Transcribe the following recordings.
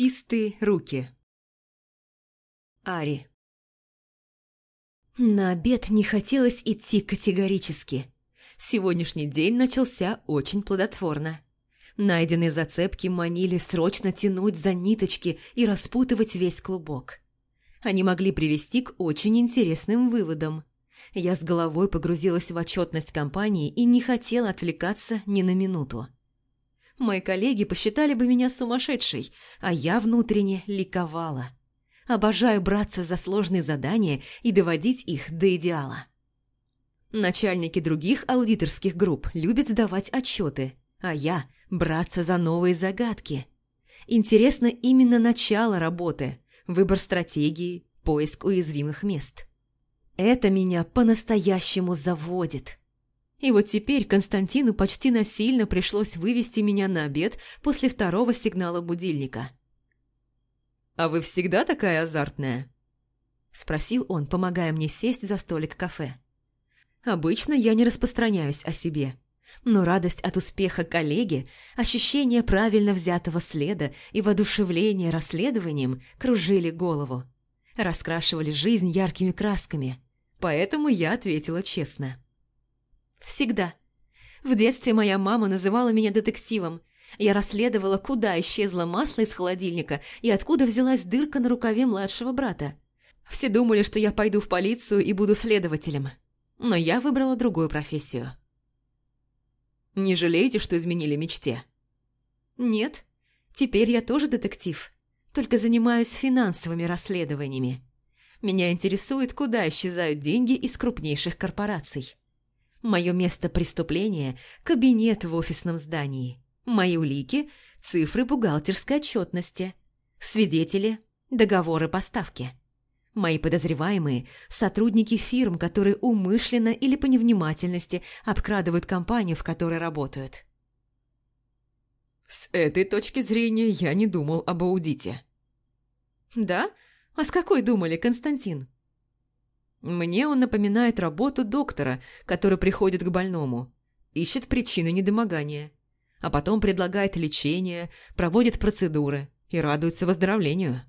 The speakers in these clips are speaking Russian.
Чистые руки. Ари. На обед не хотелось идти категорически. Сегодняшний день начался очень плодотворно. Найденные зацепки манили срочно тянуть за ниточки и распутывать весь клубок. Они могли привести к очень интересным выводам. Я с головой погрузилась в отчетность компании и не хотела отвлекаться ни на минуту. Мои коллеги посчитали бы меня сумасшедшей, а я внутренне ликовала. Обожаю браться за сложные задания и доводить их до идеала. Начальники других аудиторских групп любят сдавать отчеты, а я – браться за новые загадки. Интересно именно начало работы, выбор стратегии, поиск уязвимых мест. Это меня по-настоящему заводит. И вот теперь Константину почти насильно пришлось вывести меня на обед после второго сигнала будильника. «А вы всегда такая азартная?» – спросил он, помогая мне сесть за столик кафе. «Обычно я не распространяюсь о себе, но радость от успеха коллеги, ощущение правильно взятого следа и воодушевление расследованием кружили голову, раскрашивали жизнь яркими красками, поэтому я ответила честно». Всегда. В детстве моя мама называла меня детективом. Я расследовала, куда исчезло масло из холодильника и откуда взялась дырка на рукаве младшего брата. Все думали, что я пойду в полицию и буду следователем. Но я выбрала другую профессию. Не жалеете, что изменили мечте? Нет. Теперь я тоже детектив. Только занимаюсь финансовыми расследованиями. Меня интересует, куда исчезают деньги из крупнейших корпораций. Мое место преступления – кабинет в офисном здании. Мои улики – цифры бухгалтерской отчетности. Свидетели – договоры поставки. Мои подозреваемые – сотрудники фирм, которые умышленно или по невнимательности обкрадывают компанию, в которой работают. С этой точки зрения я не думал об аудите. Да? А с какой думали, Константин? Мне он напоминает работу доктора, который приходит к больному, ищет причины недомогания, а потом предлагает лечение, проводит процедуры и радуется выздоровлению.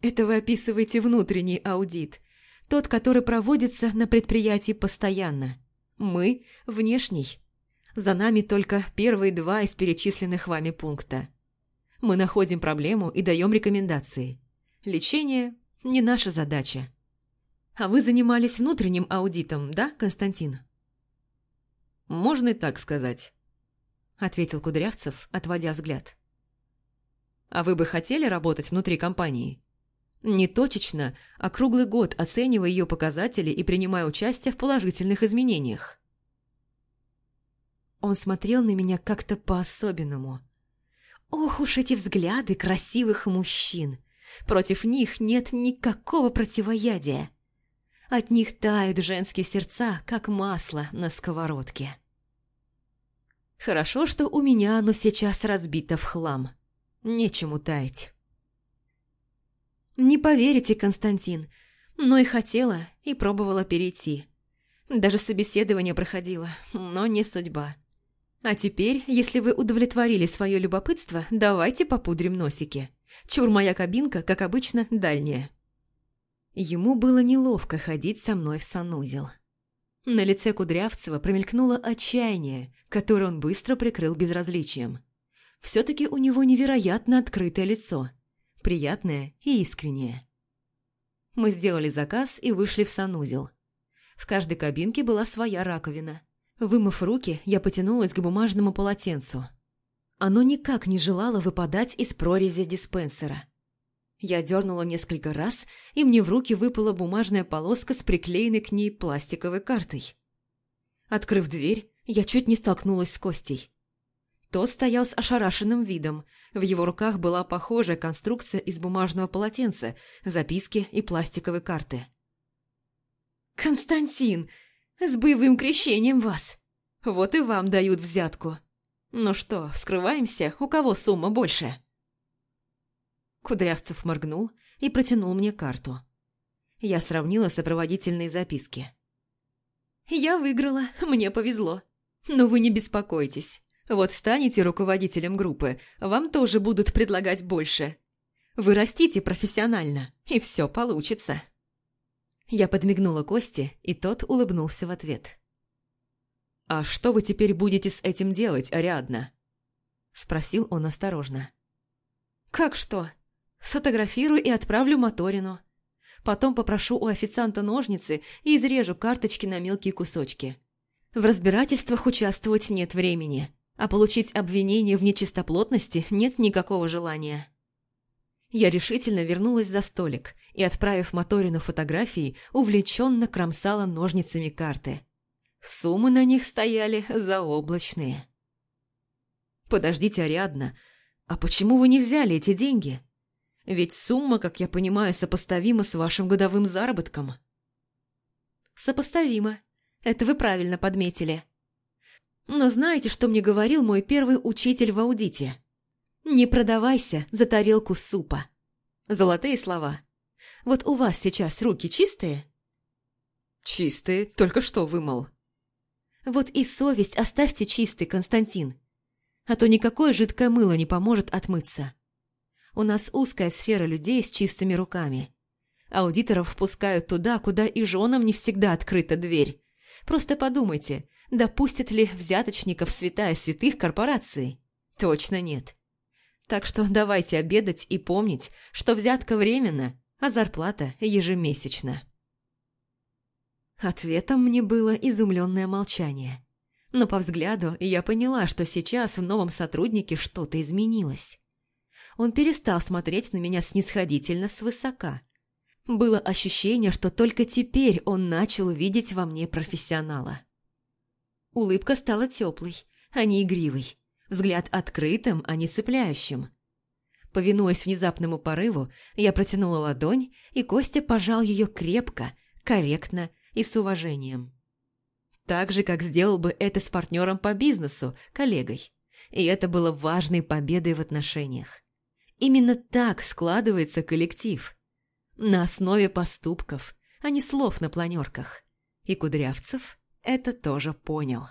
Это вы описываете внутренний аудит, тот, который проводится на предприятии постоянно. Мы – внешний. За нами только первые два из перечисленных вами пункта. Мы находим проблему и даем рекомендации. Лечение – не наша задача. А вы занимались внутренним аудитом, да, Константин? Можно и так сказать, ответил Кудрявцев, отводя взгляд. А вы бы хотели работать внутри компании? Не точечно, а круглый год оценивая ее показатели и принимая участие в положительных изменениях. Он смотрел на меня как-то по-особенному. Ох уж эти взгляды красивых мужчин! Против них нет никакого противоядия. От них тают женские сердца, как масло на сковородке. Хорошо, что у меня оно сейчас разбито в хлам. Нечему таять. Не поверите, Константин, но и хотела, и пробовала перейти. Даже собеседование проходило, но не судьба. А теперь, если вы удовлетворили свое любопытство, давайте попудрим носики. Чур моя кабинка, как обычно, дальняя. Ему было неловко ходить со мной в санузел. На лице Кудрявцева промелькнуло отчаяние, которое он быстро прикрыл безразличием. Все-таки у него невероятно открытое лицо, приятное и искреннее. Мы сделали заказ и вышли в санузел. В каждой кабинке была своя раковина. Вымыв руки, я потянулась к бумажному полотенцу. Оно никак не желало выпадать из прорези диспенсера. Я дернула несколько раз, и мне в руки выпала бумажная полоска с приклеенной к ней пластиковой картой. Открыв дверь, я чуть не столкнулась с Костей. Тот стоял с ошарашенным видом. В его руках была похожая конструкция из бумажного полотенца, записки и пластиковой карты. «Константин! С боевым крещением вас! Вот и вам дают взятку. Ну что, вскрываемся, у кого сумма больше?» Кудрявцев моргнул и протянул мне карту. Я сравнила сопроводительные записки. «Я выиграла, мне повезло. Но вы не беспокойтесь. Вот станете руководителем группы, вам тоже будут предлагать больше. Вы растите профессионально, и все получится. Я подмигнула Косте, и тот улыбнулся в ответ. «А что вы теперь будете с этим делать, Ариадна?» Спросил он осторожно. «Как что? Сфотографирую и отправлю Моторину. Потом попрошу у официанта ножницы и изрежу карточки на мелкие кусочки. В разбирательствах участвовать нет времени, а получить обвинение в нечистоплотности нет никакого желания». Я решительно вернулась за столик и, отправив Моторину фотографии, увлеченно кромсала ножницами карты – Суммы на них стояли заоблачные. «Подождите, Ариадна, а почему вы не взяли эти деньги? Ведь сумма, как я понимаю, сопоставима с вашим годовым заработком». «Сопоставима. Это вы правильно подметили. Но знаете, что мне говорил мой первый учитель в аудите? Не продавайся за тарелку супа. Золотые слова. Вот у вас сейчас руки чистые?» «Чистые, только что вымыл», вот и совесть оставьте чистой, Константин. А то никакое жидкое мыло не поможет отмыться. У нас узкая сфера людей с чистыми руками. Аудиторов впускают туда, куда и женам не всегда открыта дверь. Просто подумайте, допустят ли взяточников святая святых корпорации? Точно нет. Так что давайте обедать и помнить, что взятка временно, а зарплата ежемесячно. Ответом мне было изумленное молчание. Но по взгляду я поняла, что сейчас в новом сотруднике что-то изменилось. Он перестал смотреть на меня снисходительно свысока. Было ощущение, что только теперь он начал видеть во мне профессионала. Улыбка стала теплой, а не игривой. Взгляд открытым, а не цепляющим. Повинуясь внезапному порыву, я протянула ладонь, и Костя пожал ее крепко, корректно и с уважением. Так же, как сделал бы это с партнером по бизнесу, коллегой. И это было важной победой в отношениях. Именно так складывается коллектив. На основе поступков, а не слов на планерках. И Кудрявцев это тоже понял.